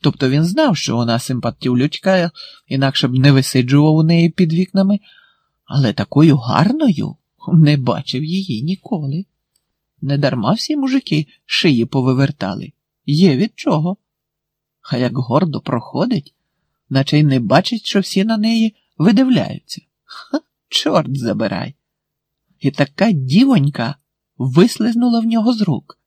Тобто він знав, що вона симпатюлючка, інакше б не висиджував у неї під вікнами, але такою гарною не бачив її ніколи. Недарма всі мужики шиї повивертали. Є від чого. А як гордо проходить, наче й не бачить, що всі на неї видивляються. Ха, чорт забирай. І така дівонька вислизнула в нього з рук.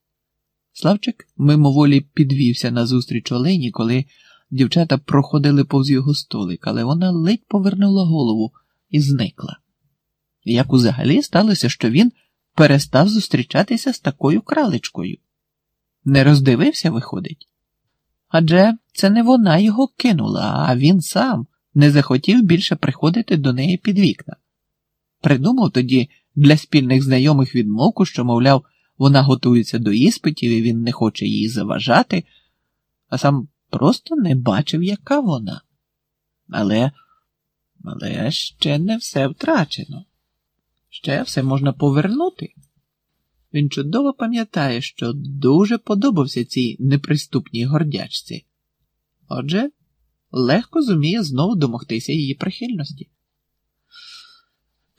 Славчик мимоволі підвівся назустріч Олені, коли дівчата проходили повз його столик, але вона ледь повернула голову і зникла. Як узагалі сталося, що він перестав зустрічатися з такою кралечкою? Не роздивився, виходить. Адже це не вона його кинула, а він сам не захотів більше приходити до неї під вікна. Придумав тоді для спільних знайомих відмовку, що, мовляв, вона готується до іспитів і він не хоче їй заважати, а сам просто не бачив, яка вона. Але, але ще не все втрачено. Ще все можна повернути. Він чудово пам'ятає, що дуже подобався цій неприступній гордячці. Отже, легко зуміє знову домогтися її прихильності.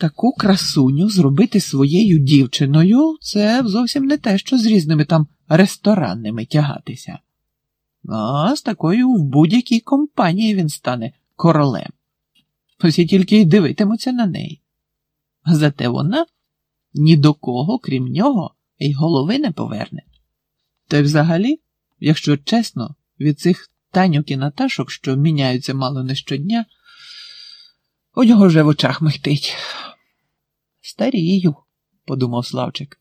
Таку красуню зробити своєю дівчиною це зовсім не те, що з різними там ресторанними тягатися. А з такою в будь-якій компанії він стане королем. Усі тільки й дивитимуться на неї. Зате вона ні до кого, крім нього, й голови не поверне. Та й взагалі, якщо чесно, від цих танюк і наташок, що міняються мало не щодня, у нього вже в очах михтить. Старію, подумав Славчик.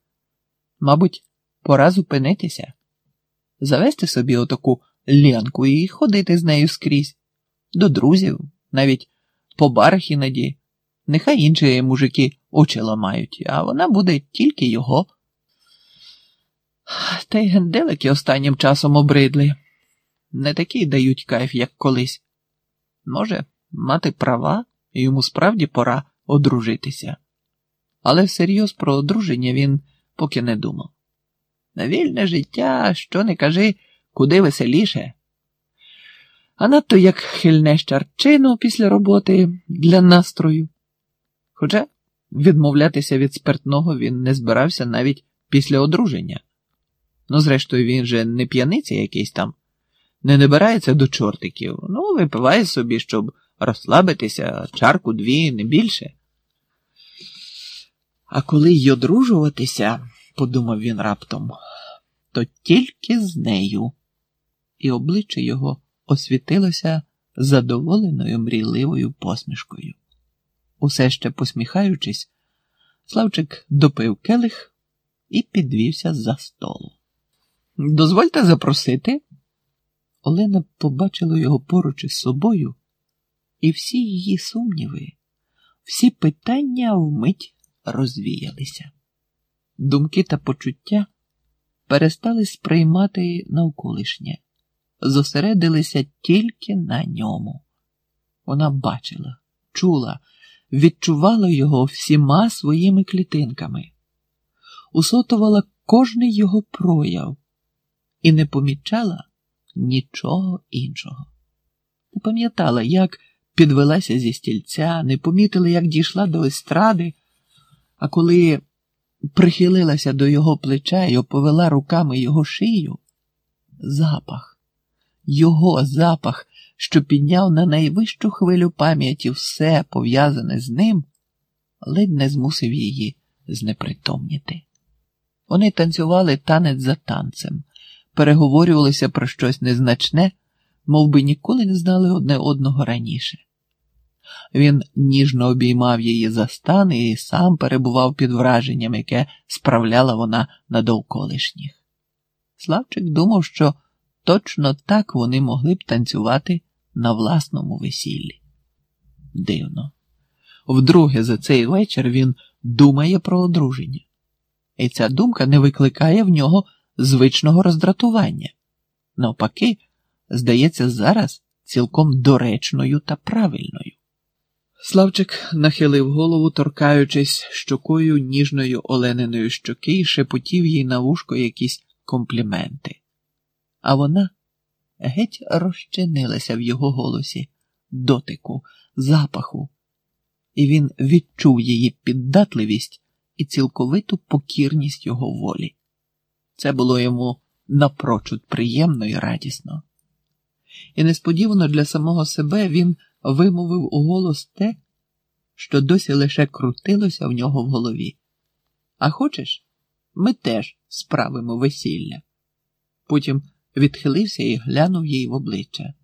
Мабуть, пора зупинитися, завести собі отаку лянку і ходити з нею скрізь, до друзів, навіть по барах іноді. Нехай інші мужики очі ламають, а вона буде тільки його. Та й генделики останнім часом обридли. Не такі дають кайф, як колись. Може, мати права, і йому справді пора одружитися. Але всерйоз про одруження він поки не думав. На вільне життя, що не кажи, куди веселіше. А надто як хильне щарчину після роботи для настрою. Хоча відмовлятися від спиртного він не збирався навіть після одруження. Ну, зрештою, він же не п'яниця якийсь там, не набирається до чортиків, ну, випиває собі, щоб розслабитися, чарку дві, не більше. А коли й одружуватися, подумав він раптом, то тільки з нею, і обличчя його освітилося задоволеною мрійливою посмішкою. Усе ще посміхаючись, Славчик допив келих і підвівся за столу. Дозвольте запросити. Олена побачила його поруч із собою, і всі її сумніви, всі питання вмить розвіялися. Думки та почуття перестали сприймати навколишнє, зосередилися тільки на ньому. Вона бачила, чула, відчувала його всіма своїми клітинками, усотувала кожний його прояв і не помічала нічого іншого. Не пам'ятала, як підвелася зі стільця, не помітила, як дійшла до естради, а коли прихилилася до його плеча і оповела руками його шию, запах, його запах, що підняв на найвищу хвилю пам'яті все пов'язане з ним, ледь не змусив її знепритомніти. Вони танцювали танець за танцем, переговорювалися про щось незначне, мов би ніколи не знали одне одного раніше. Він ніжно обіймав її за стан і сам перебував під враженням, яке справляла вона на довколишніх. Славчик думав, що точно так вони могли б танцювати на власному весіллі. Дивно. Вдруге за цей вечір він думає про одруження, і ця думка не викликає в нього звичного роздратування. Навпаки, здається, зараз цілком доречною та правильною. Славчик нахилив голову, торкаючись щокою ніжною олениною щоки і шепотів їй на вушко якісь компліменти. А вона геть розчинилася в його голосі, дотику, запаху, і він відчув її піддатливість і цілковиту покірність його волі. Це було йому напрочуд приємно і радісно. І несподівано для самого себе він вимовив у голос те, що досі лише крутилося в нього в голові. А хочеш, ми теж справимо весілля. Потім відхилився і глянув їй в обличчя.